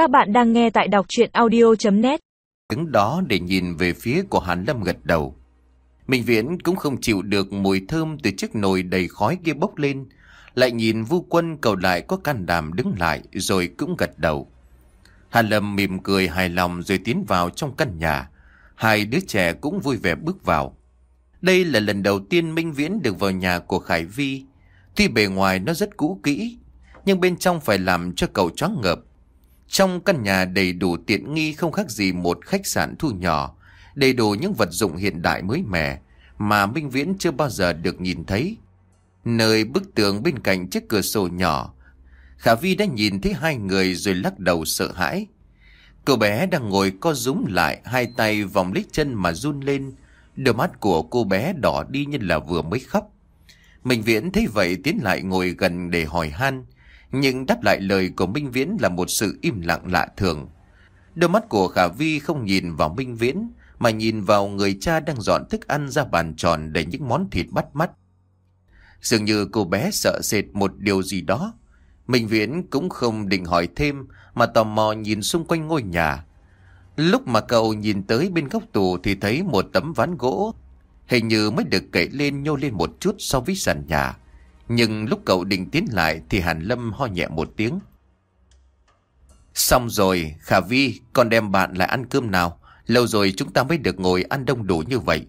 Các bạn đang nghe tại đọc chuyện audio.net Đứng đó để nhìn về phía của Hàn Lâm gật đầu. Minh Viễn cũng không chịu được mùi thơm từ chiếc nồi đầy khói kia bốc lên. Lại nhìn vu quân cầu lại có can đảm đứng lại rồi cũng gật đầu. Hàn Lâm mỉm cười hài lòng rồi tiến vào trong căn nhà. Hai đứa trẻ cũng vui vẻ bước vào. Đây là lần đầu tiên Minh Viễn được vào nhà của Khải Vi. Tuy bề ngoài nó rất cũ kỹ, nhưng bên trong phải làm cho cậu choáng ngợp. Trong căn nhà đầy đủ tiện nghi không khác gì một khách sạn thu nhỏ, đầy đủ những vật dụng hiện đại mới mẻ mà Minh Viễn chưa bao giờ được nhìn thấy. Nơi bức tường bên cạnh chiếc cửa sổ nhỏ, Khả Vi đã nhìn thấy hai người rồi lắc đầu sợ hãi. Cậu bé đang ngồi co rúm lại, hai tay vòng lấy chân mà run lên. Đôi mắt của cô bé đỏ đi như là vừa mới khóc. Minh Viễn thấy vậy tiến lại ngồi gần để hỏi han. Nhưng đáp lại lời của Minh Viễn là một sự im lặng lạ thường. Đôi mắt của Khả Vi không nhìn vào Minh Viễn, mà nhìn vào người cha đang dọn thức ăn ra bàn tròn để những món thịt bắt mắt. Dường như cô bé sợ sệt một điều gì đó. Minh Viễn cũng không định hỏi thêm, mà tò mò nhìn xung quanh ngôi nhà. Lúc mà cậu nhìn tới bên góc tủ thì thấy một tấm ván gỗ, hình như mới được cậy lên nhô lên một chút so với sàn nhà. Nhưng lúc cậu định tiến lại thì Hàn Lâm ho nhẹ một tiếng. Xong rồi, Khả Vi, con đem bạn lại ăn cơm nào. Lâu rồi chúng ta mới được ngồi ăn đông đủ như vậy.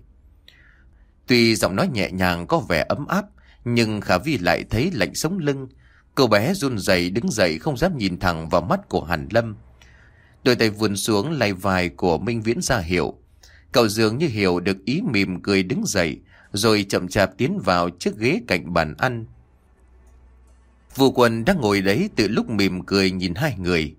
Tuy giọng nói nhẹ nhàng có vẻ ấm áp, nhưng Khả Vi lại thấy lạnh sống lưng. Cô bé run rẩy đứng dậy không dám nhìn thẳng vào mắt của Hàn Lâm. Đôi tay vươn xuống lay vai của Minh Viễn ra hiệu. Cậu dường như hiểu được ý mỉm cười đứng dậy, rồi chậm chạp tiến vào chiếc ghế cạnh bàn ăn. Vô quân đang ngồi đấy từ lúc mỉm cười nhìn hai người.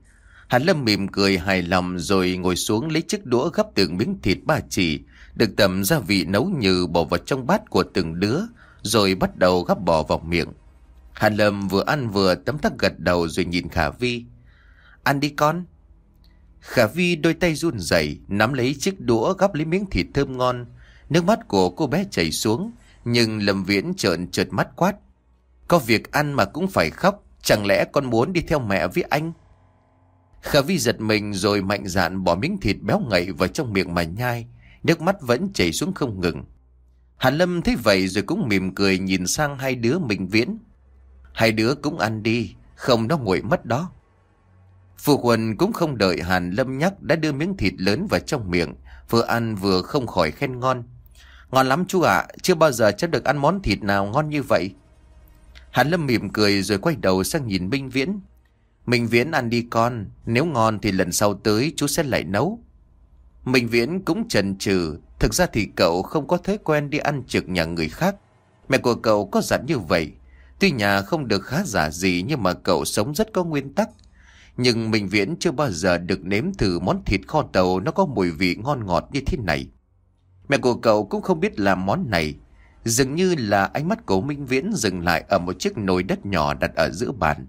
Hàn Lâm mỉm cười hài lòng rồi ngồi xuống lấy chiếc đũa gắp từng miếng thịt ba chỉ, được tầm gia vị nấu như bỏ vào trong bát của từng đứa, rồi bắt đầu gắp bỏ vào miệng. Hàn Lâm vừa ăn vừa tấm tắc gật đầu rồi nhìn Khả Vi. Ăn đi con. Khả Vi đôi tay run rẩy nắm lấy chiếc đũa gắp lấy miếng thịt thơm ngon. Nước mắt của cô bé chảy xuống, nhưng Lâm Viễn trợn trợt mắt quát. Có việc ăn mà cũng phải khóc, chẳng lẽ con muốn đi theo mẹ với anh? Khả Vi giật mình rồi mạnh dạn bỏ miếng thịt béo ngậy vào trong miệng mà nhai, nước mắt vẫn chảy xuống không ngừng. Hàn Lâm thấy vậy rồi cũng mỉm cười nhìn sang hai đứa mình viễn. Hai đứa cũng ăn đi, không nó nguội mất đó. Phu Quần cũng không đợi Hàn Lâm nhắc đã đưa miếng thịt lớn vào trong miệng, vừa ăn vừa không khỏi khen ngon. Ngon lắm chú ạ, chưa bao giờ cháu được ăn món thịt nào ngon như vậy. Hàn Lâm mỉm cười rồi quay đầu sang nhìn Minh Viễn. Minh Viễn ăn đi con, nếu ngon thì lần sau tới chú sẽ lại nấu. Minh Viễn cũng chần chừ, thực ra thì cậu không có thói quen đi ăn trực nhà người khác. Mẹ của cậu có dặn như vậy, tuy nhà không được khá giả gì nhưng mà cậu sống rất có nguyên tắc. Nhưng Minh Viễn chưa bao giờ được nếm thử món thịt kho tàu nó có mùi vị ngon ngọt như thế này. Mẹ của cậu cũng không biết làm món này. Dường như là ánh mắt của Minh Viễn dừng lại ở một chiếc nồi đất nhỏ đặt ở giữa bàn.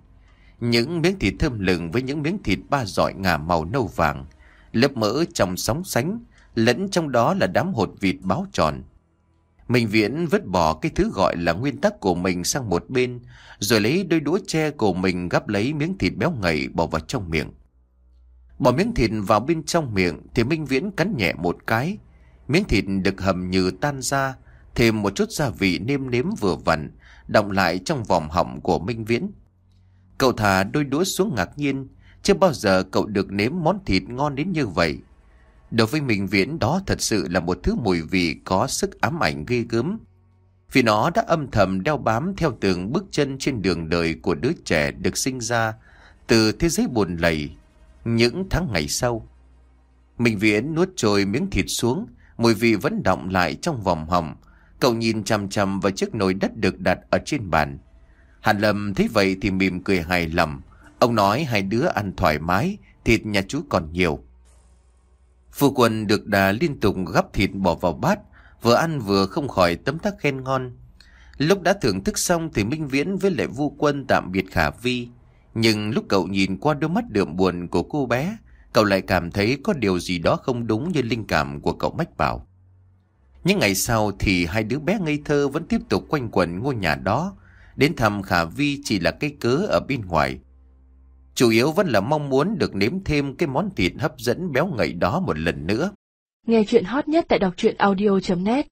Những miếng thịt thơm lừng với những miếng thịt ba dọi ngà màu nâu vàng, lớp mỡ trong sóng sánh, lẫn trong đó là đám hột vịt báo tròn. Minh Viễn vứt bỏ cái thứ gọi là nguyên tắc của mình sang một bên, rồi lấy đôi đũa tre của mình gắp lấy miếng thịt béo ngậy bỏ vào trong miệng. Bỏ miếng thịt vào bên trong miệng thì Minh Viễn cắn nhẹ một cái, Miếng thịt được hầm như tan ra, thêm một chút gia vị nêm nếm vừa vặn, động lại trong vòng họng của Minh Viễn. Cậu thả đôi đũa xuống ngạc nhiên, chưa bao giờ cậu được nếm món thịt ngon đến như vậy. Đối với Minh Viễn đó thật sự là một thứ mùi vị có sức ám ảnh ghê gớm. Vì nó đã âm thầm đeo bám theo từng bước chân trên đường đời của đứa trẻ được sinh ra từ thế giới buồn lầy những tháng ngày sau. Minh Viễn nuốt trôi miếng thịt xuống, Mùi vị vẫn động lại trong vòng họng. Cậu nhìn chằm chằm vào chiếc nồi đất được đặt ở trên bàn. Hàn Lâm thấy vậy thì mỉm cười hài lòng. Ông nói hai đứa ăn thoải mái, thịt nhà chú còn nhiều. Phu quân được đà liên tục gắp thịt bỏ vào bát, vừa ăn vừa không khỏi tấm tắc khen ngon. Lúc đã thưởng thức xong thì Minh Viễn với lại vu quân tạm biệt Khả Vi. Nhưng lúc cậu nhìn qua đôi mắt đượm buồn của cô bé, Cậu lại cảm thấy có điều gì đó không đúng như linh cảm của cậu Mách Bảo. Những ngày sau thì hai đứa bé ngây thơ vẫn tiếp tục quanh quẩn ngôi nhà đó. Đến thăm Khả Vi chỉ là cái cớ ở bên ngoài. Chủ yếu vẫn là mong muốn được nếm thêm cái món thịt hấp dẫn béo ngậy đó một lần nữa. Nghe chuyện hot nhất tại đọc truyện audio.net